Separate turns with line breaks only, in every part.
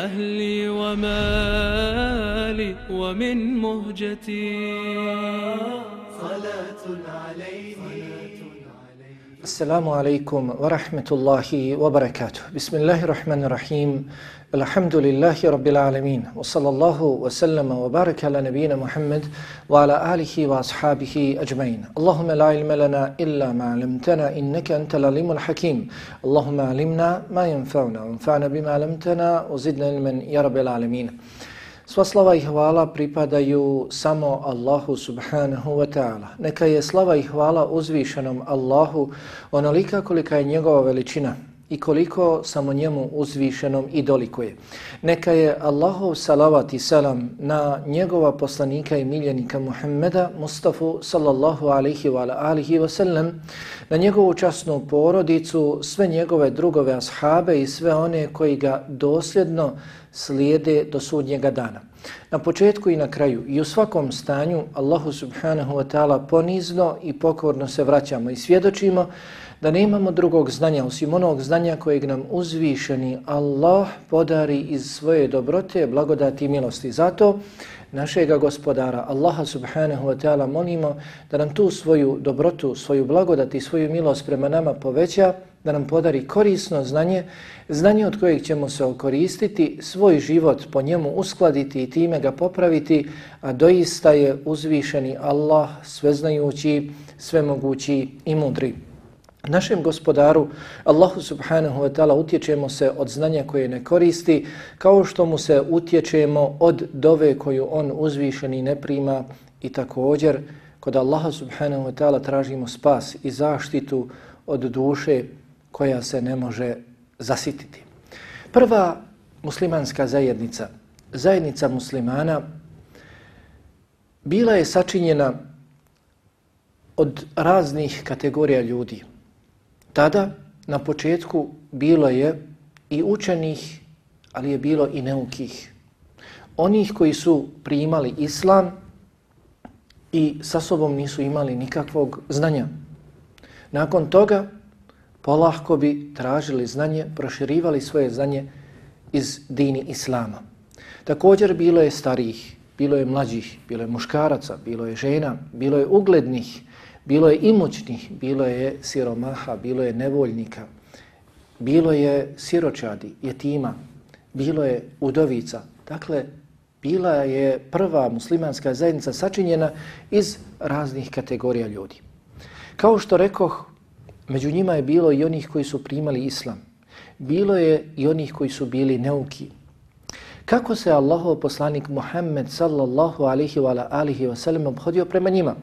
وأهلي ومالي ومن مهجتي.
صلاة عليه
السلام عليكم ورحمة الله وبركاته. بسم الله الرحمن الرحيم. الحمد لله رب العالمين وصلى الله وسلم وبارك على نبينا محمد وعلى آله وأصحابه أجمعين اللهم لا علم لنا إلا ما علمتنا إنك أنت العلم الحكيم اللهم علمنا ما ينفعنا bima بما علمتنا وزدنا علما يا رب العالمين Sva slava i hvala pripadaju samo Allahu subhanahu wa ta'ala. Neka je slava i hvala uzvišenom Allahu onolika kolika je njegova veličina, i koliko samo njemu uzvišenom i dolikuje. Neka je Allahov salavat i salam na njegova poslanika i miljenika Muhammeda Mustafa sallallahu alaihi wa alihi wa sallam, na njegovu časnu porodicu, sve njegove drugove ashabe i sve one koji ga dosljedno slijede do sudnjega dana. Na početku i na kraju i u svakom stanju Allahu subhanahu wa ta'ala ponizno i pokorno se vraćamo i svjedočimo da nemamo drugog znanja osim onog znanja kojeg nam uzvišeni Allah podari iz svoje dobrote, blagodati i milosti. Zato našega gospodara Allaha subhanahu wa ta'ala molimo da nam tu svoju dobrotu, svoju blagodat i svoju milost prema nama poveća, da nam podari korisno znanje, znanje od kojeg ćemo se okoristiti, svoj život po njemu uskladiti i time ga popraviti, a doista je uzvišeni Allah sveznajući, svemogući i mudri. Našem gospodaru, Allahu subhanahu wa ta'ala, utječemo se od znanja koje ne koristi, kao što mu se utječemo od dove koju on uzvišeni ne prima i također kod Allaha subhanahu wa ta'ala tražimo spas i zaštitu od duše koja se ne može zasititi. Prva muslimanska zajednica, zajednica muslimana, bila je sačinjena od raznih kategorija ljudi. Tada na početku bilo je i učenih, ali je bilo i neukih. Onih koji su primali islam i sa sobom nisu imali nikakvog znanja. Nakon toga polahko bi tražili znanje, proširivali svoje znanje iz dini islama. Također bilo je starijih, bilo je mlađih, bilo je muškaraca, bilo je žena, bilo je uglednih, bilo je imućnih, bilo je siromaha, bilo je nevoljnika, bilo je siročadi, jetima, bilo je udovica. Dakle, bila je prva muslimanska zajednica sačinjena iz raznih kategorija ljudi. Kao što rekoh, među njima je bilo i onih koji su primali islam. Bilo je i onih koji su bili neuki. Kako se Allahov poslanik Muhammed sallallahu alihi wa alihi wa sallam obhodio prema njima?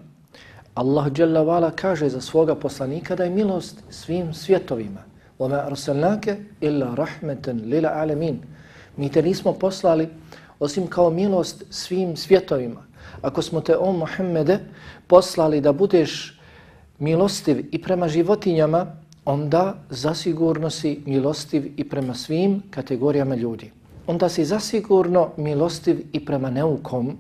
Allah Jalla Vala kaže za svoga poslanika da je milost svim svjetovima. وَمَا أَرْسَلْنَاكَ إِلَّا رَحْمَةً لِلَعَالَمِينَ Mi te nismo poslali osim kao milost svim svjetovima. Ako smo te, o Muhammede, poslali da budeš milostiv i prema životinjama, onda zasigurno si milostiv i prema svim kategorijama ljudi. Onda si zasigurno milostiv i prema neukom,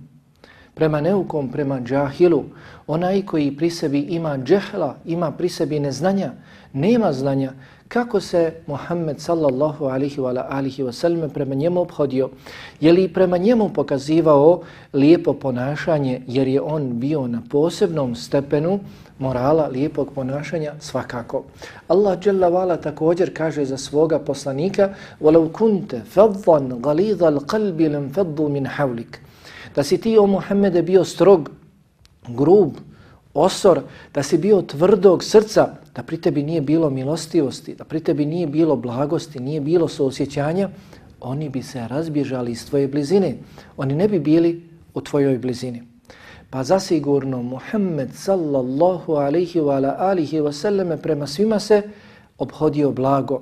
prema neukom, prema džahilu, onaj koji pri sebi ima džehla, ima pri sebi neznanja, nema znanja, kako se Muhammed sallallahu alihi wa alihi wa sallam prema njemu obhodio, je li prema njemu pokazivao lijepo ponašanje, jer je on bio na posebnom stepenu morala lijepog ponašanja svakako. Allah dželle vala također kaže za svoga poslanika: "Walau kunta faddan ghalidhal qalbi lam faddu min hawlik." Da si ti o Muhammede bio strog, grub, osor, da si bio tvrdog srca, da pri tebi nije bilo milostivosti, da pri tebi nije bilo blagosti, nije bilo suosjećanja, oni bi se razbježali iz tvoje blizine. Oni ne bi bili u tvojoj blizini. Pa zasigurno Muhammed sallallahu alaihi wa ala alihi wa sallame prema svima se obhodio blago,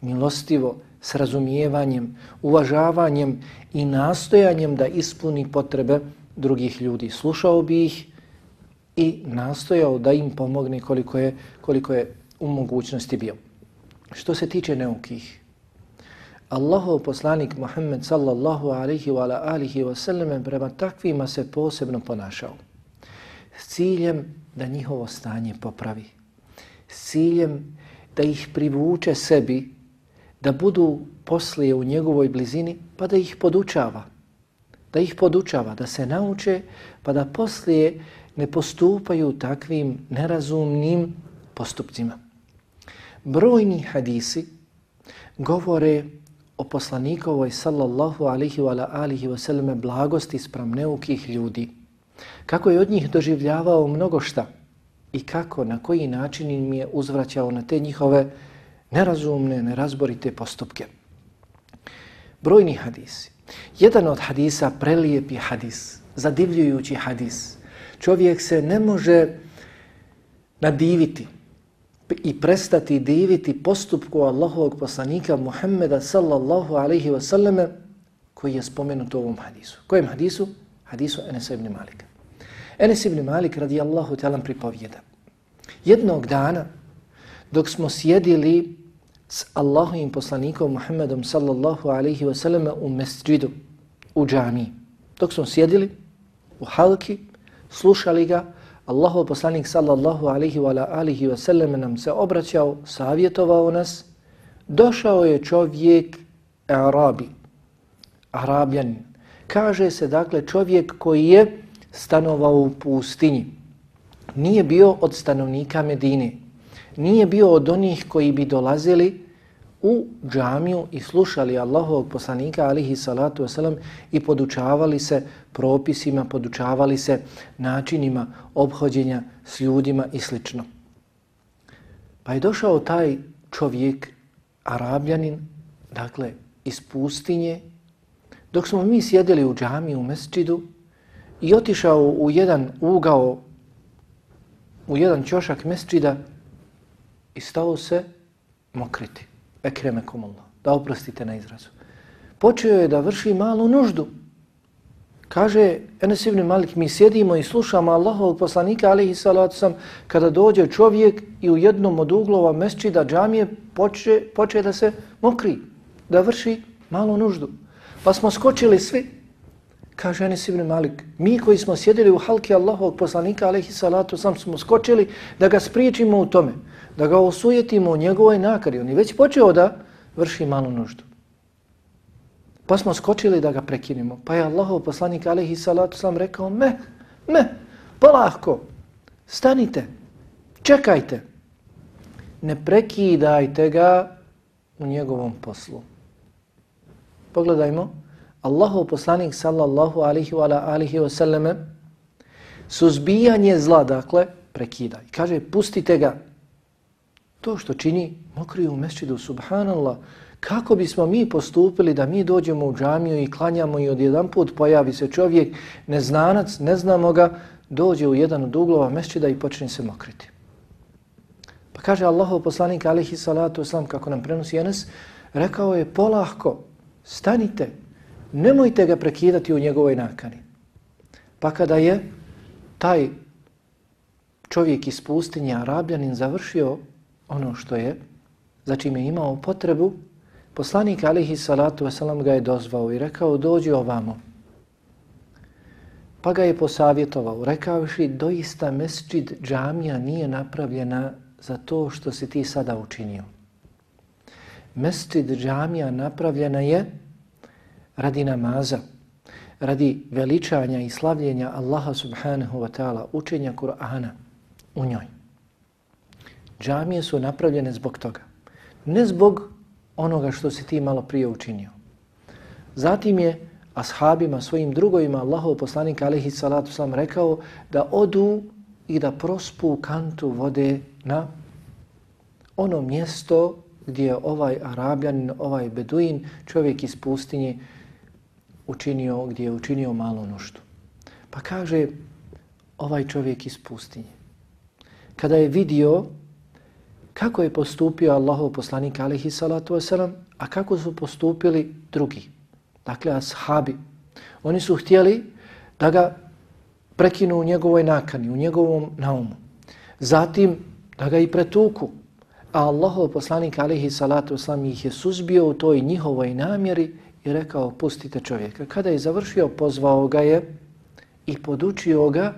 milostivo, s razumijevanjem, uvažavanjem i nastojanjem da ispuni potrebe drugih ljudi. Slušao bi ih i nastojao da im pomogne koliko je, koliko je u mogućnosti bio. Što se tiče neukih, Allahov poslanik Muhammed sallallahu alaihi wa alihi wa sallam prema takvima se posebno ponašao. S ciljem da njihovo stanje popravi. S ciljem da ih privuče sebi, da budu poslije u njegovoj blizini, pa da ih podučava. Da ih podučava, da se nauče, pa da poslije ne postupaju takvim nerazumnim postupcima. Brojni hadisi govore o poslanikovoj sallallahu alihi wa alihi wa sallame blagosti sprem neukih ljudi. Kako je od njih doživljavao mnogo šta i kako, na koji način im je uzvraćao na te njihove nerazumne, nerazborite postupke. Brojni hadisi. Jedan od hadisa prelijepi hadis, zadivljujući hadis, čovjek se ne može nadiviti i prestati diviti postupku Allahovog poslanika Muhammeda sallallahu alaihi wa sallame koji je spomenut u ovom hadisu. Kojem hadisu? Hadisu Enes ibn Malika. Enes ibn Malik radijallahu talan pripovjeda. Jednog dana dok smo sjedili s Allahovim poslanikom Muhammedom sallallahu alaihi wa sallame u mesđidu, u džami. Dok smo sjedili u halki, slušali ga, Allahov poslanik sallallahu alaihi wa alihi wa sallam nam se obraćao, savjetovao nas, došao je čovjek Arabi, Arabijan. Kaže se dakle čovjek koji je stanovao u pustinji. Nije bio od stanovnika Medine. Nije bio od onih koji bi dolazili u džamiju i slušali Allahovog poslanika alihi salatu wasalam i podučavali se propisima, podučavali se načinima obhođenja s ljudima i slično. Pa je došao taj čovjek, arabljanin, dakle iz pustinje, dok smo mi sjedili u džamiju u mesčidu i otišao u jedan ugao, u jedan ćošak mesčida i stao se mokriti ekremekumullah, da oprostite na izrazu. Počeo je da vrši malu nuždu. Kaže Enes ibn Malik, mi sjedimo i slušamo Allahovog poslanika, alihi salatu sam, kada dođe čovjek i u jednom od uglova mesčida džamije poče, poče da se mokri, da vrši malu nuždu. Pa smo skočili svi, kaže Enes ibn Malik, mi koji smo sjedili u halki Allahovog poslanika, alihi salatu sam, smo skočili da ga spriječimo u tome da ga osujetimo u njegovoj nakari. On je već počeo da vrši malu nuždu. Pa smo skočili da ga prekinimo. Pa je Allahov poslanik alaihi salatu sam rekao, me, me, polahko, stanite, čekajte. Ne prekidajte ga u njegovom poslu. Pogledajmo, Allahov poslanik sallallahu alaihi wa alihi wa sallame, suzbijanje zla, dakle, prekidaj. Kaže, pustite ga, to što čini mokri u mesčidu, subhanallah, kako bismo mi postupili da mi dođemo u džamiju i klanjamo i odjedan put pojavi se čovjek, neznanac, ne znamo ga, dođe u jedan od uglova mesčida i počne se mokriti. Pa kaže Allahov poslanik alihi salatu islam, kako nam prenosi Enes, rekao je polahko, stanite, nemojte ga prekidati u njegovoj nakani. Pa kada je taj čovjek iz pustinja, Arabljanin, završio ono što je, za čim je imao potrebu, poslanik alihi salatu wasalam ga je dozvao i rekao dođi ovamo. Pa ga je posavjetovao, rekavši doista mesčid džamija nije napravljena za to što si ti sada učinio. Mesčid džamija napravljena je radi namaza, radi veličanja i slavljenja Allaha subhanahu wa ta'ala, učenja Kur'ana u njoj. Džamije su napravljene zbog toga. Ne zbog onoga što si ti malo prije učinio. Zatim je ashabima, svojim drugovima, Allahov poslanik alaihi salatu sam rekao da odu i da prospu kantu vode na ono mjesto gdje je ovaj Arabljanin, ovaj Beduin, čovjek iz pustinje, učinio, gdje je učinio malu nuštu. Pa kaže ovaj čovjek iz pustinje. Kada je vidio kako je postupio Allahov poslanik alihi salatu wasalam, a kako su postupili drugi, dakle ashabi. Oni su htjeli da ga prekinu u njegovoj nakani, u njegovom naumu. Zatim da ga i pretuku. A Allahov poslanik alihi salatu wasalam ih je suzbio u toj njihovoj namjeri i rekao pustite čovjeka. Kada je završio, pozvao ga je i podučio ga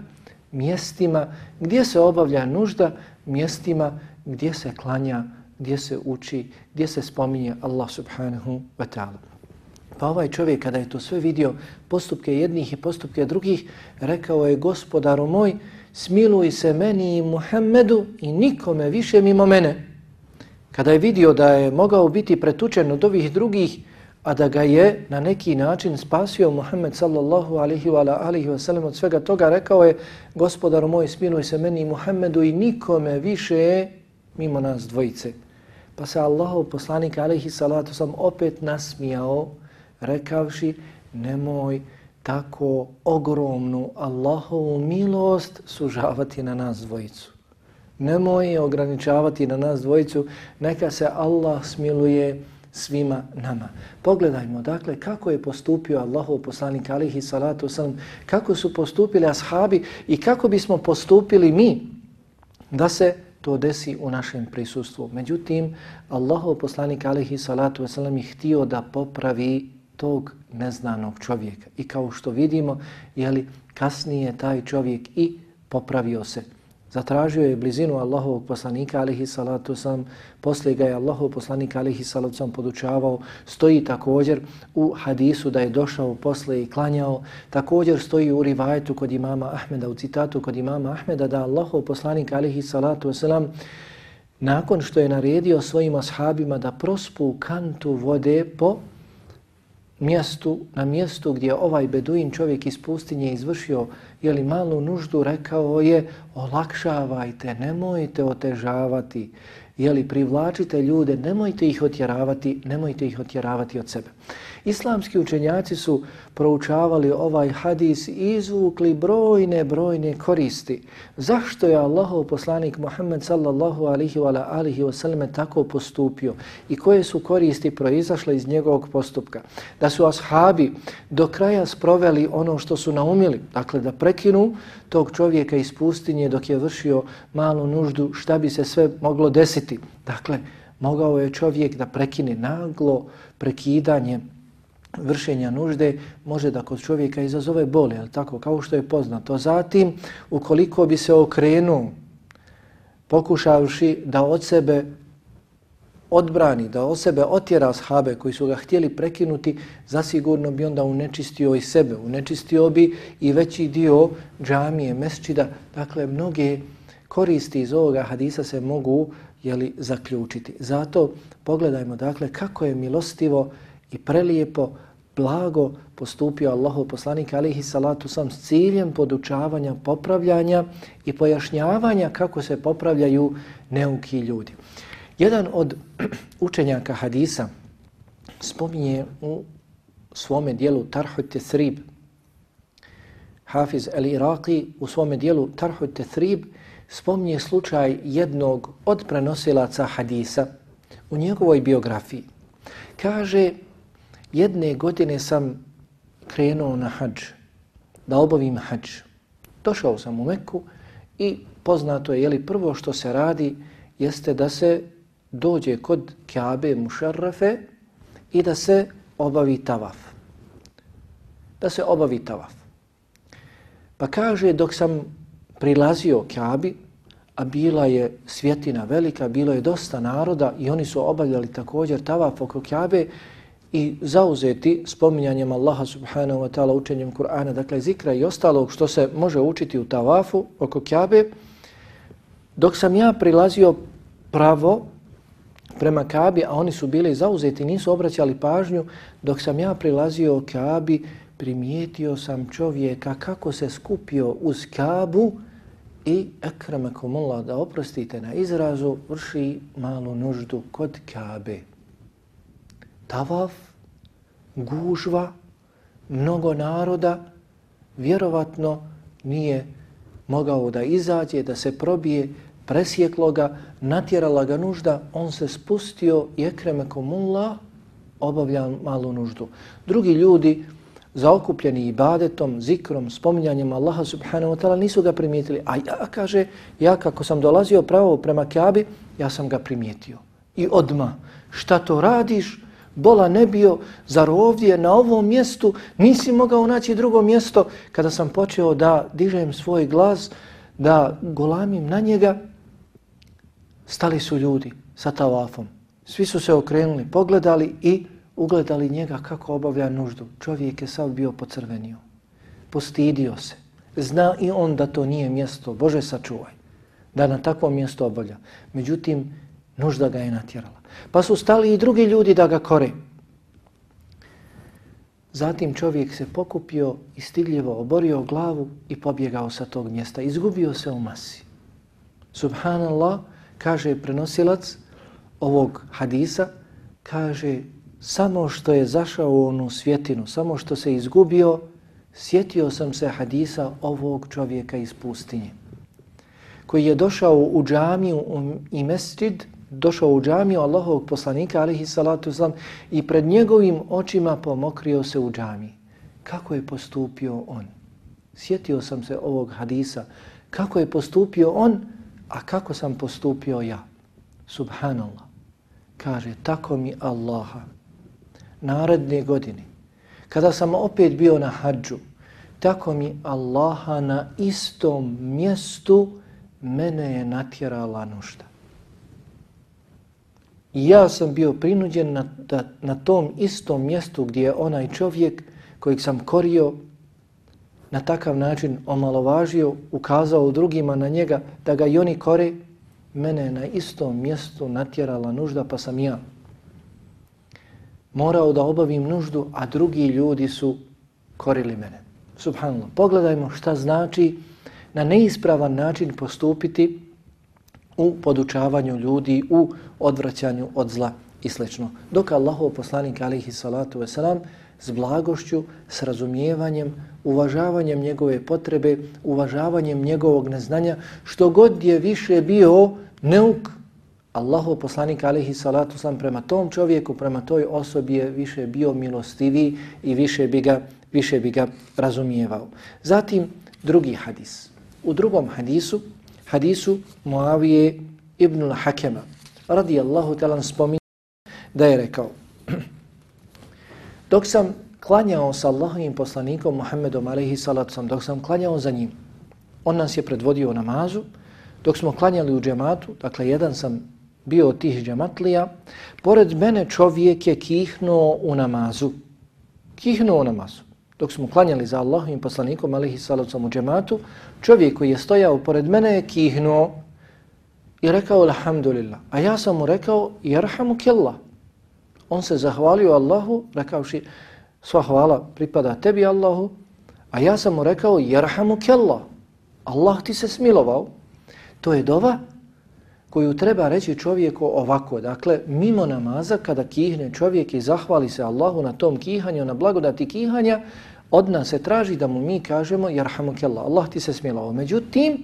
mjestima gdje se obavlja nužda, mjestima gdje se klanja, gdje se uči, gdje se spominje Allah subhanahu wa ta'ala. Pa ovaj čovjek kada je to sve vidio, postupke jednih i postupke drugih, rekao je gospodaru moj, smiluj se meni i Muhammedu i nikome više mimo mene. Kada je vidio da je mogao biti pretučen od ovih drugih, a da ga je na neki način spasio Muhammed sallallahu alihi wa alihi wa sallam od svega toga, rekao je gospodaru moj, smiluj se meni i Muhammedu i nikome više mimo nas dvojice. Pa se Allahov poslanik alaihi salatu sam opet nasmijao rekavši nemoj tako ogromnu Allahovu milost sužavati na nas dvojicu. Nemoj ograničavati na nas dvojicu, neka se Allah smiluje svima nama. Pogledajmo, dakle, kako je postupio Allahov poslanik alihi salatu sam, kako su postupili ashabi i kako bismo postupili mi da se to desi u našem prisustvu. Međutim, Allahov poslanik alihi salatu wasalam je htio da popravi tog neznanog čovjeka. I kao što vidimo, jeli, kasnije taj čovjek i popravio se. Zatražio je blizinu Allahovog poslanika, alihi salatu sam, poslije ga je Allahov poslanik, alihi salatu sam, podučavao. Stoji također u hadisu da je došao posle i klanjao. Također stoji u rivajetu kod imama Ahmeda, u citatu kod imama Ahmeda, da Allahov poslanik, alihi salatu sam, nakon što je naredio svojim ashabima da prospu kantu vode po mjestu, na mjestu gdje ovaj beduin čovjek iz pustinje izvršio jeli malu nuždu, rekao je olakšavajte, nemojte otežavati, jeli privlačite ljude, nemojte ih otjeravati, nemojte ih otjeravati od sebe. Islamski učenjaci su proučavali ovaj hadis i izvukli brojne, brojne koristi. Zašto je Allahov poslanik Muhammed sallallahu alihi wa alihi wa sallam tako postupio i koje su koristi proizašle iz njegovog postupka? Da su ashabi do kraja sproveli ono što su naumili, dakle da prekinu tog čovjeka iz pustinje dok je vršio malu nuždu, šta bi se sve moglo desiti? Dakle, mogao je čovjek da prekine naglo prekidanje vršenja nužde može da kod čovjeka izazove boli, ali tako kao što je poznato. Zatim, ukoliko bi se okrenuo pokušavši da od sebe odbrani, da od sebe otjera shabe koji su ga htjeli prekinuti, zasigurno bi onda unečistio i sebe, unečistio bi i veći dio džamije, mesčida. Dakle, mnoge koristi iz ovoga hadisa se mogu jeli, zaključiti. Zato pogledajmo dakle kako je milostivo i prelijepo, blago postupio Allahu poslanik alihi salatu sam s ciljem podučavanja, popravljanja i pojašnjavanja kako se popravljaju neuki ljudi. Jedan od učenjaka hadisa spominje u svome dijelu Tarhu Tethrib, Hafiz al-Iraqi u svome dijelu Tarhu Tethrib spominje slučaj jednog od prenosilaca hadisa u njegovoj biografiji. Kaže, jedne godine sam krenuo na hađ, da obavim hađ. Došao sam u Meku i poznato je, jeli prvo što se radi jeste da se dođe kod Kaabe Mušarrafe i da se obavi tavaf. Da se obavi tavaf. Pa kaže, dok sam prilazio Kjabi, a bila je svjetina velika, bilo je dosta naroda i oni su obavljali također tavaf oko Kjabe i zauzeti spominjanjem Allaha subhanahu wa ta'ala učenjem Kur'ana, dakle zikra i ostalog što se može učiti u tavafu oko Kjabe, dok sam ja prilazio pravo prema Kabi, a oni su bili zauzeti, nisu obraćali pažnju, dok sam ja prilazio Kabi, primijetio sam čovjeka kako se skupio uz Kabu i ekramakumullah, da oprostite na izrazu, vrši malu nuždu kod Kabe. Tavaf, gužva, mnogo naroda, vjerovatno nije mogao da izađe, da se probije, presjeklo ga, natjerala ga nužda, on se spustio i akramakumullah, obavlja malu nuždu. Drugi ljudi zaokupljeni ibadetom, zikrom, spominjanjem Allaha subhanahu wa ta'ala nisu ga primijetili. A ja, kaže, ja kako sam dolazio pravo prema Kjabi, ja sam ga primijetio. I odma šta to radiš? Bola ne bio, zar ovdje na ovom mjestu nisi mogao naći drugo mjesto? Kada sam počeo da dižem svoj glas, da golamim na njega, stali su ljudi sa tavafom. Svi su se okrenuli, pogledali i ugledali njega kako obavlja nuždu. Čovjek je sav bio pocrvenio. Postidio se. Zna i on da to nije mjesto. Bože sačuvaj. Da na takvom mjestu obavlja. Međutim, nužda ga je natjerala. Pa su stali i drugi ljudi da ga kore. Zatim čovjek se pokupio i stidljivo oborio glavu i pobjegao sa tog mjesta. Izgubio se u masi. Subhanallah, kaže prenosilac ovog hadisa, kaže samo što je zašao u onu svjetinu, samo što se izgubio, sjetio sam se hadisa ovog čovjeka iz pustinje, koji je došao u džamiju i mesčid, došao u džamiju Allahovog poslanika, alihi salatu zlam, i pred njegovim očima pomokrio se u džamiji. Kako je postupio on? Sjetio sam se ovog hadisa. Kako je postupio on, a kako sam postupio ja? Subhanallah. Kaže, tako mi Allaha naredne godine, kada sam opet bio na hađu, tako mi Allaha na istom mjestu mene je natjerala nušta. I ja sam bio prinuđen na, da, na tom istom mjestu gdje je onaj čovjek kojeg sam korio na takav način omalovažio, ukazao drugima na njega da ga i oni kore, mene na istom mjestu natjerala nužda pa sam ja morao da obavim nuždu, a drugi ljudi su korili mene. Subhanallah. Pogledajmo šta znači na neispravan način postupiti u podučavanju ljudi, u odvraćanju od zla i sl. Dok Allahov poslanik alihi salatu wasalam s blagošću, s razumijevanjem, uvažavanjem njegove potrebe, uvažavanjem njegovog neznanja, što god je više bio neuk Allahov poslanik alihi salatu sam prema tom čovjeku, prema toj osobi je više bio milostiviji i više bi ga, više bi ga razumijevao. Zatim drugi hadis. U drugom hadisu, hadisu Muavije ibn al-Hakema radijallahu talan spominje da je rekao dok sam klanjao sa Allahovim poslanikom Muhammedom alaihi salatu sam, dok sam klanjao za njim, on nas je predvodio namazu, dok smo klanjali u džematu, dakle jedan sam bio od tih džematlija, pored mene čovjek je kihnuo u namazu. Kihnuo u namazu. Dok smo klanjali za Allahovim poslanikom, alihi salacom u džematu, čovjek koji je stojao pored mene je kihnuo i rekao alhamdulillah. A ja sam mu rekao, jerhamu kella. On se zahvalio Allahu, rekavši, sva hvala pripada tebi Allahu, a ja sam mu rekao, jerhamu kella. Allah ti se smilovao. To je dova koju treba reći čovjeku ovako. Dakle, mimo namaza, kada kihne čovjek i zahvali se Allahu na tom kihanju, na blagodati kihanja, od nas se traži da mu mi kažemo Jarhamukallah, Allah ti se smilovao. Međutim,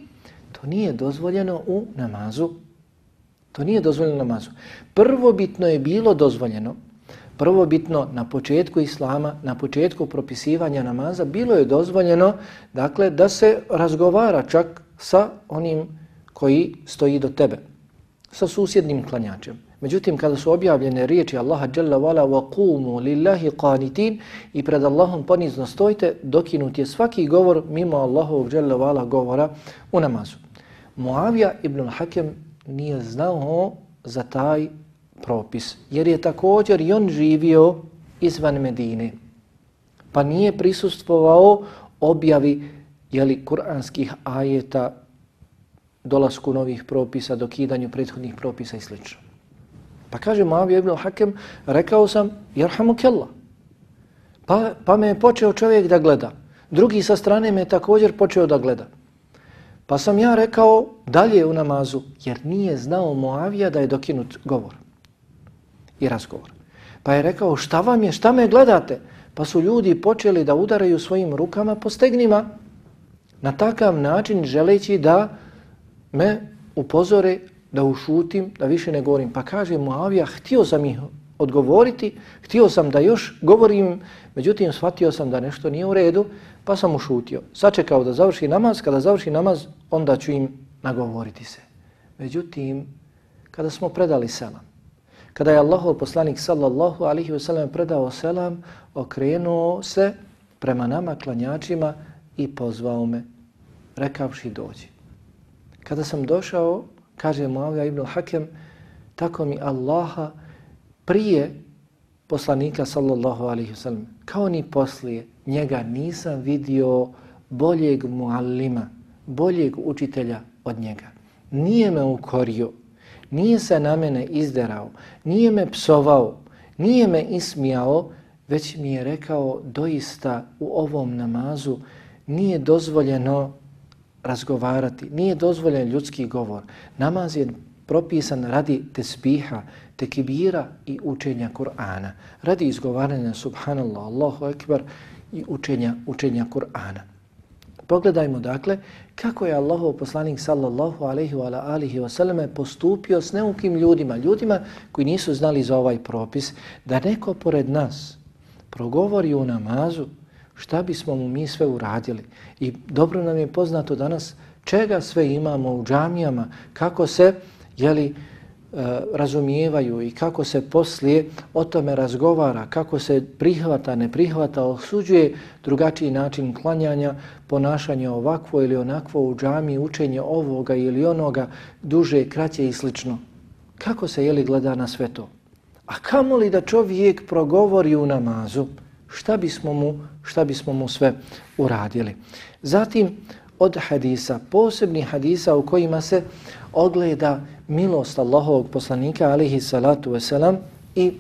to nije dozvoljeno u namazu. To nije dozvoljeno u namazu. Prvobitno je bilo dozvoljeno, prvobitno na početku Islama, na početku propisivanja namaza, bilo je dozvoljeno dakle, da se razgovara čak sa onim koji stoji do tebe sa susjednim klanjačem. Međutim, kada su objavljene riječi Allaha Jalla Vala وَقُومُوا qumu lillahi qanitin i pred Allahom ponizno stojite, dokinut je svaki govor mimo Allahovog Jalla Vala govora u namazu. Muavija ibn al-Hakem nije znao za taj propis, jer je također i on živio izvan Medine, pa nije prisustvovao objavi jeli, kuranskih ajeta, dolasku novih propisa, dokidanju prethodnih propisa i sl. Pa kaže Muavija ibn al-Hakem, rekao sam, jerhamu kella. Pa, pa me je počeo čovjek da gleda. Drugi sa strane me je također počeo da gleda. Pa sam ja rekao dalje u namazu, jer nije znao Muavija da je dokinut govor i razgovor. Pa je rekao, šta vam je, šta me gledate? Pa su ljudi počeli da udaraju svojim rukama po stegnima na takav način želeći da me upozore da ušutim, da više ne govorim. Pa kaže Muavija, htio sam ih odgovoriti, htio sam da još govorim, međutim shvatio sam da nešto nije u redu, pa sam ušutio. Sačekao da završi namaz, kada završi namaz, onda ću im nagovoriti se. Međutim, kada smo predali selam, kada je Allahov poslanik sallallahu alihi wasallam predao selam, okrenuo se prema nama klanjačima i pozvao me, rekavši dođi. Kada sam došao, kaže Muavija ibn Hakem, tako mi Allaha prije poslanika sallallahu alaihi wasallam, kao ni poslije, njega nisam vidio boljeg muallima, boljeg učitelja od njega. Nije me ukorio, nije se na mene izderao, nije me psovao, nije me ismijao, već mi je rekao doista u ovom namazu nije dozvoljeno razgovarati, nije dozvoljen ljudski govor. Namaz je propisan radi tesbiha, tekibira i učenja Kur'ana, radi izgovaranja subhanallah, Allahu ekber i učenja, učenja Kur'ana. Pogledajmo dakle kako je Allahov poslanik sallallahu alaihi wa alihi wa sallam postupio s neukim ljudima, ljudima koji nisu znali za ovaj propis, da neko pored nas progovori u namazu šta bismo mu mi sve uradili. I dobro nam je poznato danas čega sve imamo u džamijama, kako se jeli, e, razumijevaju i kako se poslije o tome razgovara, kako se prihvata, ne prihvata, osuđuje drugačiji način klanjanja, ponašanje ovakvo ili onakvo u džami, učenje ovoga ili onoga, duže, kraće i slično. Kako se jeli gleda na sve to? A kamo li da čovjek progovori u namazu? Šta bismo mu, šta bismo mu sve uradili. Zatim od hadisa, posebni hadisa u kojima se ogleda milost Allahovog poslanika alihi salatu wasalam i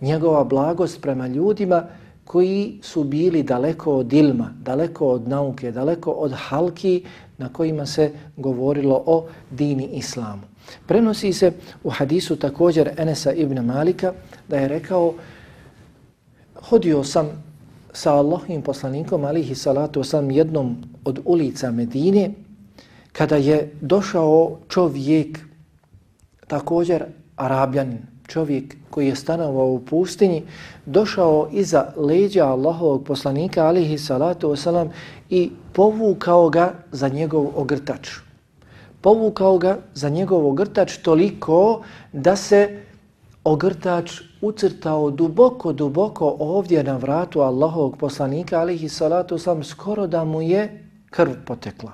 njegova blagost prema ljudima koji su bili daleko od ilma, daleko od nauke, daleko od halki na kojima se govorilo o dini islamu. Prenosi se u hadisu također Enesa ibn Malika da je rekao hodio sam sa Allahim poslanikom alihi salatu sam jednom od ulica Medine kada je došao čovjek također arabljanin čovjek koji je stanovao u pustinji došao iza leđa Allahovog poslanika alihi salatu wasalam i povukao ga za njegov ogrtač. Povukao ga za njegov ogrtač toliko da se ogrtač ucrtao duboko, duboko ovdje na vratu Allahovog poslanika, alihi salatu sam, skoro da mu je krv potekla.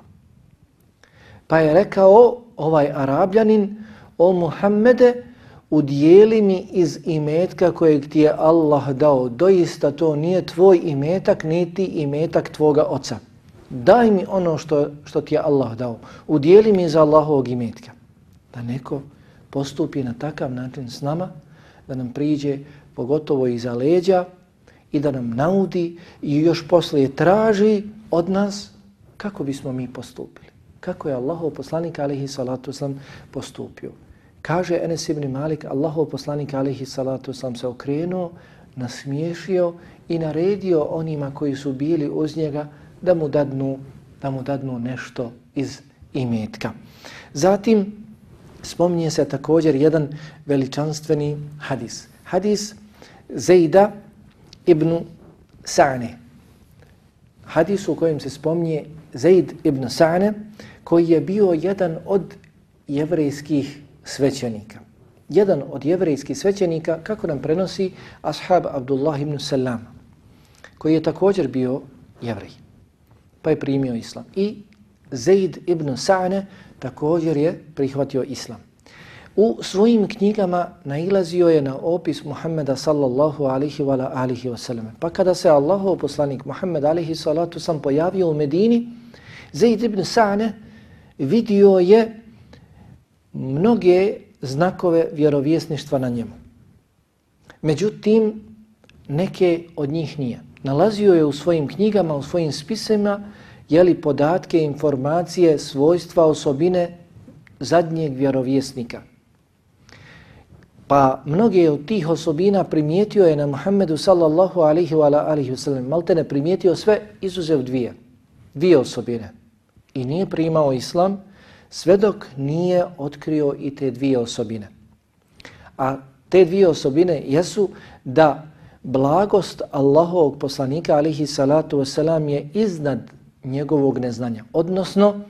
Pa je rekao ovaj arabljanin, o Muhammede, udijeli mi iz imetka kojeg ti je Allah dao. Doista to nije tvoj imetak, niti imetak tvoga oca. Daj mi ono što, što ti je Allah dao. Udijeli mi iz Allahovog imetka. Da neko postupi na takav način s nama, da nam priđe pogotovo iza leđa i da nam naudi i još poslije traži od nas kako bismo mi postupili. Kako je Allahov poslanik alihi salatu sam postupio. Kaže Enes ibn Malik, Allahov poslanik alihi salatu sam se okrenuo, nasmiješio i naredio onima koji su bili uz njega da mu dadnu, da mu dadnu nešto iz imetka. Zatim, spominje se također jedan veličanstveni hadis. Hadis Zejda ibn Sa'ne. Hadis u kojem se spominje Zejd ibn Sa'ne koji je bio jedan od jevrejskih svećenika. jedan od jevrejskih svećenika, kako nam prenosi ashab Abdullah ibn Salam, koji je također bio jevrej, pa je primio islam. I Zaid ibn Sa'ne također je prihvatio islam. U svojim knjigama nailazio je na opis Muhammeda sallallahu alihi wa alihi wasallam. Pa kada se Allahov poslanik Muhammed alihi salatu sam pojavio u Medini, Zaid ibn Sa'ne vidio je mnoge znakove vjerovjesništva na njemu. Međutim, neke od njih nije. Nalazio je u svojim knjigama, u svojim spisima, jeli podatke, informacije, svojstva, osobine zadnjeg vjerovjesnika. Pa mnoge od tih osobina primijetio je na Muhammedu sallallahu alihi wa alihi wasallam. Malte ne primijetio sve, izuzev dvije. Dvije osobine. I nije primao islam, sve dok nije otkrio i te dvije osobine. A te dvije osobine jesu da blagost Allahovog poslanika alihi salatu wasalam je iznad njegovog neznanja. Odnosno,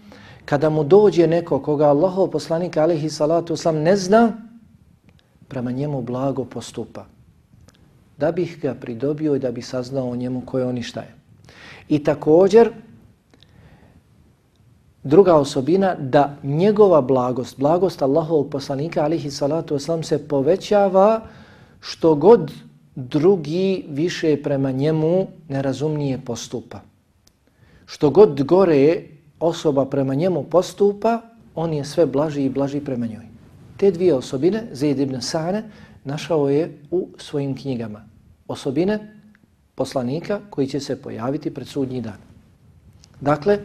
kada mu dođe neko koga Allahov poslanik alihi salatu sam ne zna, prema njemu blago postupa. Da bih ga pridobio i da bi saznao o njemu koje on i šta je. I također, Druga osobina da njegova blagost, blagost Allahovog poslanika alihi salatu sam se povećava što god drugi više prema njemu nerazumnije postupa. Što god gore osoba prema njemu postupa, on je sve blaži i blaži prema njoj. Te dvije osobine, Zaid ibn Sa'ne, našao je u svojim knjigama. Osobine poslanika koji će se pojaviti pred sudnji dan. Dakle,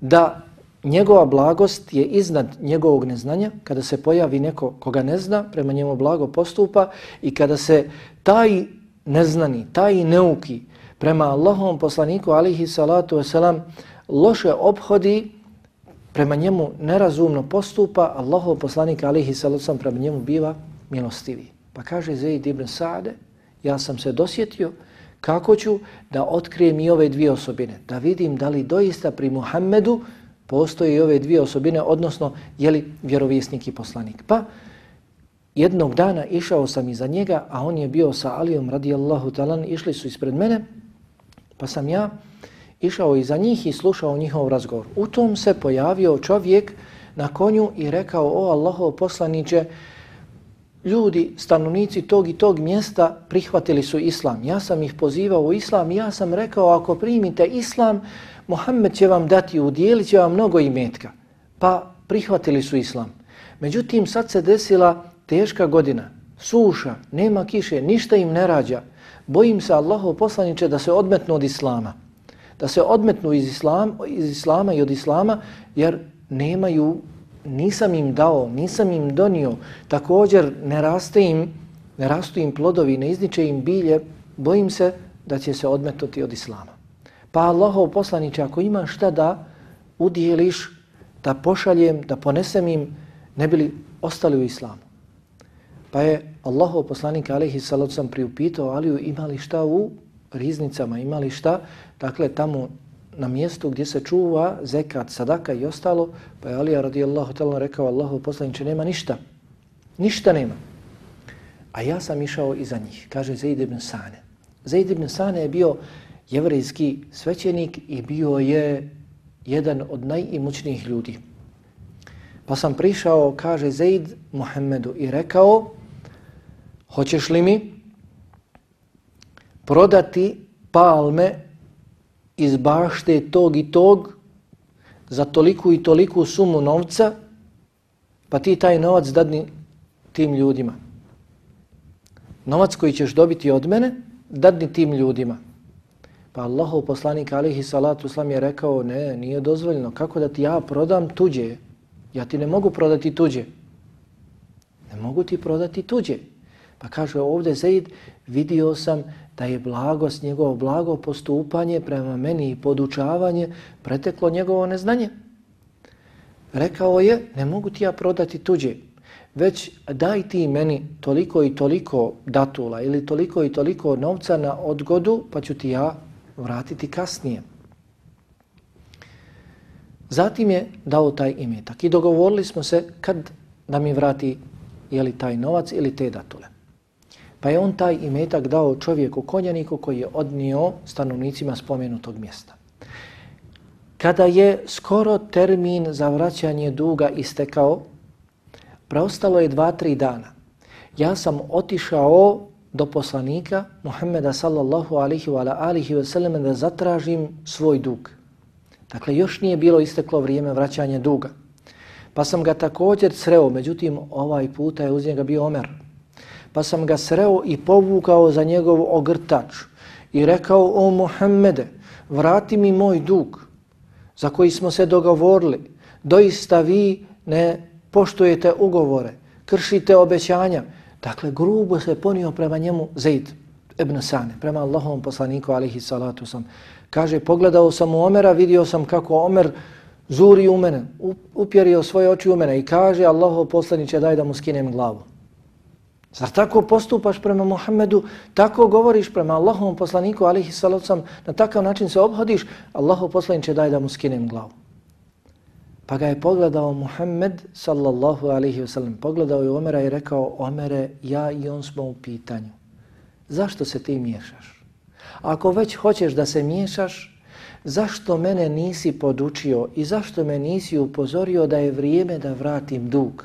da njegova blagost je iznad njegovog neznanja, kada se pojavi neko koga ne zna, prema njemu blago postupa i kada se taj neznani, taj neuki prema Allahom poslaniku alihi salatu wasalam loše obhodi, prema njemu nerazumno postupa, Allahov poslanik alihi salatu wasalam prema njemu biva milostivi. Pa kaže Zaid ibn Sa'de, ja sam se dosjetio kako ću da otkrijem i ove dvije osobine, da vidim da li doista pri Muhammedu postoje i ove dvije osobine, odnosno je li vjerovjesnik i poslanik. Pa jednog dana išao sam iza njega, a on je bio sa Alijom radijallahu talan, išli su ispred mene, pa sam ja išao iza njih i slušao njihov razgovor. U tom se pojavio čovjek na konju i rekao, o Allahov poslaniće, ljudi, stanovnici tog i tog mjesta prihvatili su islam. Ja sam ih pozivao u islam, ja sam rekao, ako primite islam, Muhammed će vam dati, udjelit će vam mnogo imetka. Pa prihvatili su islam. Međutim, sad se desila teška godina, suša, nema kiše, ništa im ne rađa. Bojim se Allahov poslaniče da se odmetnu od islama. Da se odmetnu iz, islam, iz islama i od islama jer nemaju, nisam im dao, nisam im donio. Također ne raste im, ne rastu im plodovi, ne izniče im bilje. Bojim se da će se odmetnuti od islama. Pa Allahov poslaniče, ako ima šta da udijeliš, da pošaljem, da ponesem im, ne bili ostali u islamu. Pa je Allahov poslanik alaihi salatu sam priupitao Aliju imali šta u riznicama, imali šta, dakle tamo na mjestu gdje se čuva zekat, sadaka i ostalo, pa je Alija radijallahu talan rekao Allahov poslaniče nema ništa, ništa nema. A ja sam išao iza njih, kaže Zaid ibn Sane. Zaid ibn Sane je bio jevrejski svećenik i bio je jedan od najimućnijih ljudi. Pa sam prišao, kaže Zaid Muhammedu i rekao, hoćeš li mi prodati palme iz bašte tog i tog za toliku i toliku sumu novca, pa ti taj novac dadni tim ljudima. Novac koji ćeš dobiti od mene, dadni tim ljudima. Pa Allahov poslanik alihi salatu uslam je rekao, ne, nije dozvoljeno. Kako da ti ja prodam tuđe? Ja ti ne mogu prodati tuđe. Ne mogu ti prodati tuđe. Pa kaže ovdje Zaid, vidio sam da je blagost, njegovo blago postupanje prema meni i podučavanje preteklo njegovo neznanje. Rekao je, ne mogu ti ja prodati tuđe, već daj ti meni toliko i toliko datula ili toliko i toliko novca na odgodu, pa ću ti ja vratiti kasnije. Zatim je dao taj imetak i dogovorili smo se kad da mi vrati jeli taj novac ili te datule. Pa je on taj imetak dao čovjeku konjaniku koji je odnio stanovnicima spomenutog mjesta. Kada je skoro termin za vraćanje duga istekao, preostalo je dva, tri dana. Ja sam otišao do poslanika Muhammeda sallallahu alihi wa alihi wa sallam da zatražim svoj dug. Dakle, još nije bilo isteklo vrijeme vraćanja duga. Pa sam ga također sreo, međutim, ovaj puta je uz njega bio Omer. Pa sam ga sreo i povukao za njegov ogrtač i rekao, o Muhammede, vrati mi moj dug za koji smo se dogovorili. Doista vi ne poštujete ugovore, kršite obećanja. Dakle, grubo se ponio prema njemu Zaid ibn Sane, prema Allahovom poslaniku, alihi salatu sam. Kaže, pogledao sam u Omera, vidio sam kako Omer zuri u mene, upjerio svoje oči u mene i kaže, Allahov poslaniće, daj da mu skinem glavu. Zar tako postupaš prema Muhammedu, tako govoriš prema Allahovom poslaniku, alihi salacom, na takav način se obhodiš, Allahov poslaniće, daj da mu skinem glavu. Pa ga je pogledao Muhammed sallallahu alihi wasallam. Pogledao je Omera i rekao, Omere, ja i on smo u pitanju. Zašto se ti miješaš? Ako već hoćeš da se miješaš, zašto mene nisi podučio i zašto me nisi upozorio da je vrijeme da vratim dug?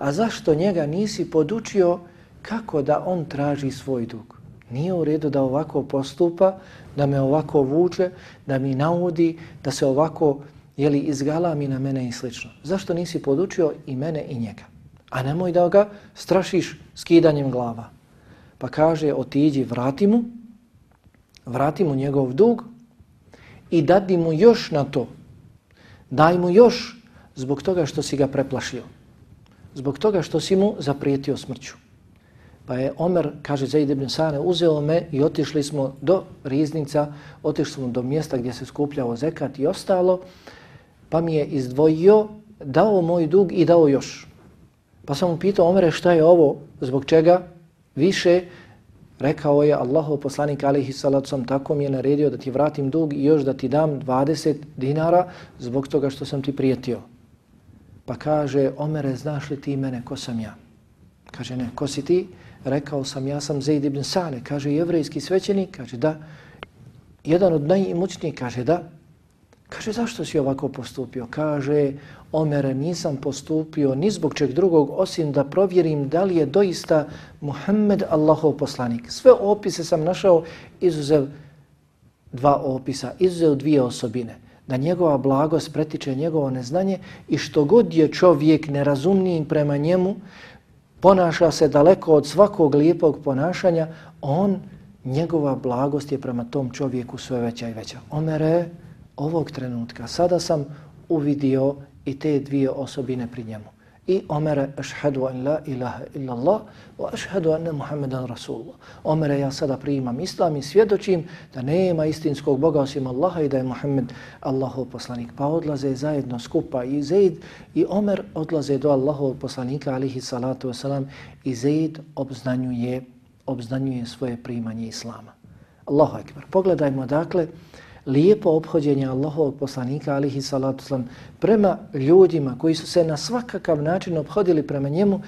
A zašto njega nisi podučio kako da on traži svoj dug? Nije u redu da ovako postupa, da me ovako vuče, da mi naudi, da se ovako jeli izgala mi na mene i slično. Zašto nisi podučio i mene i njega? A nemoj da ga strašiš skidanjem glava. Pa kaže, otiđi, vrati mu, vrati mu njegov dug i dadi mu još na to. Daj mu još zbog toga što si ga preplašio. Zbog toga što si mu zaprijetio smrću. Pa je Omer, kaže Zaid ibn Sane, uzeo me i otišli smo do riznica, otišli smo do mjesta gdje se skupljao zekat i ostalo pa mi je izdvojio, dao moj dug i dao još. Pa sam mu pitao, Omere, šta je ovo, zbog čega više? Rekao je Allahov poslanik alihi salacom, tako mi je naredio da ti vratim dug i još da ti dam 20 dinara zbog toga što sam ti prijetio. Pa kaže, Omere, znaš li ti mene, ko sam ja? Kaže, ne, ko si ti? Rekao sam, ja sam Zaid ibn Sane. Kaže, jevrejski svećenik? Kaže, da. Jedan od najimućnijih? Kaže, da. Kaže, zašto si ovako postupio? Kaže, Omere, nisam postupio ni zbog čeg drugog, osim da provjerim da li je doista Muhammed Allahov poslanik. Sve opise sam našao, izuzev dva opisa, izuzev dvije osobine. Da njegova blagost pretiče njegovo neznanje i što god je čovjek nerazumniji prema njemu, ponaša se daleko od svakog lijepog ponašanja, on, njegova blagost je prema tom čovjeku sve veća i veća. Omere, ovog trenutka, sada sam uvidio i te dvije osobine pri njemu. I Omere, ašhedu an la ilaha illa Allah, wa ašhedu anna Muhammedan Rasulullah. Omere, ja sada primam islam i svjedočim da nema istinskog Boga osim Allaha i da je Muhammed Allahov poslanik. Pa odlaze zajedno skupa i Zaid i Omer odlaze do Allahov poslanika, alihi salatu wasalam, i Zaid obznanjuje, obznanjuje svoje primanje islama. Allahu ekber. Pogledajmo dakle, lijepo obhođenje Allahovog poslanika alihi salatu slam prema ljudima koji su se na svakakav način obhodili prema njemu,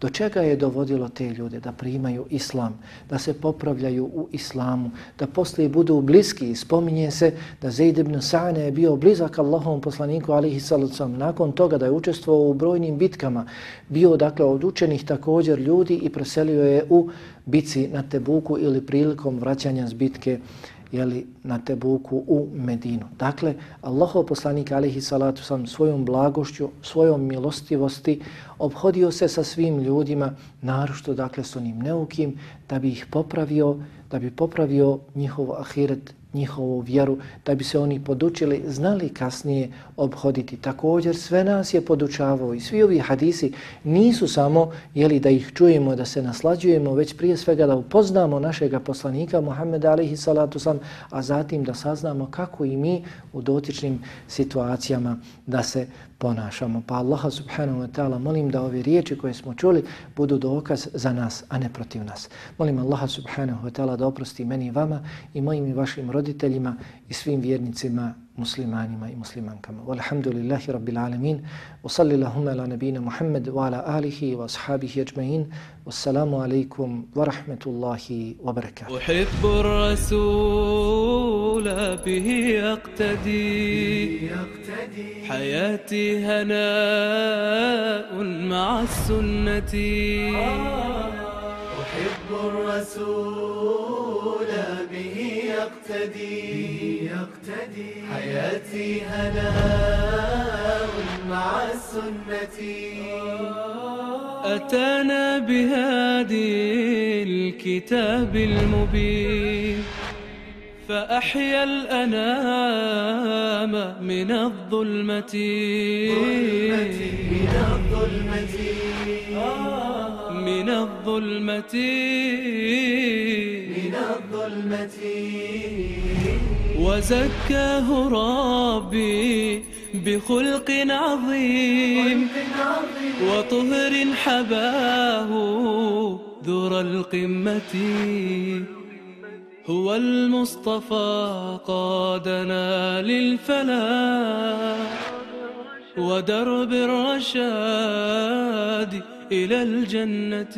do čega je dovodilo te ljude da primaju islam, da se popravljaju u islamu, da poslije budu bliski. Spominje se da Zaid ibn Sa'ne je bio blizak Allahovom poslaniku alihi salatu nakon toga da je učestvovao u brojnim bitkama, bio dakle od učenih također ljudi i preselio je u bici na Tebuku ili prilikom vraćanja z bitke jeli, na Tebuku u Medinu. Dakle, Allahov poslanik alihi salatu sam svojom blagošću, svojom milostivosti obhodio se sa svim ljudima, narošto dakle s onim neukim, da bi ih popravio, da bi popravio njihov ahiret, njihovu vjeru, da bi se oni podučili, znali kasnije obhoditi. Također sve nas je podučavao i svi ovi hadisi nisu samo jeli, da ih čujemo, da se naslađujemo, već prije svega da upoznamo našega poslanika Muhammeda alihi salatu sam, a zatim da saznamo kako i mi u dotičnim situacijama da se ponašamo. Pa Allaha subhanahu wa ta'ala molim da ove riječi koje smo čuli budu dokaz za nas, a ne protiv nas. Molim Allaha subhanahu wa ta'ala da oprosti meni i vama i mojim i vašim roditeljima i svim vjernicima muslimanima i muslimankama. Walhamdulillahi rabbil alemin. Wa salli ala nabina Muhammad wa ala alihi wa ashabihi ajma'in. Wassalamu alaikum wa rahmatullahi wa barakatuh.
Uhibbu rasul الرسول به أقتدي حياتي هناء مع السنة.
أحب الرسول به يقتدي. يقتدي حياتي هناء مع السنة.
أتانا بهادي الكتاب المبين. فأحيا الأنام من الظلمة.
من الظلمة.
من الظلمة
من الظلمة
وزكاه ربي بخلق عظيم. وطهر حباه ذر القمة هو المصطفى قادنا للفلاح ودرب الرشاد إلى الجنة.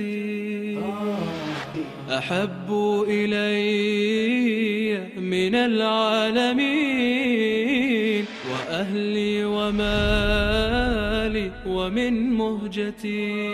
أحب إلي من العالمين وأهلي ومالي ومن مهجتي.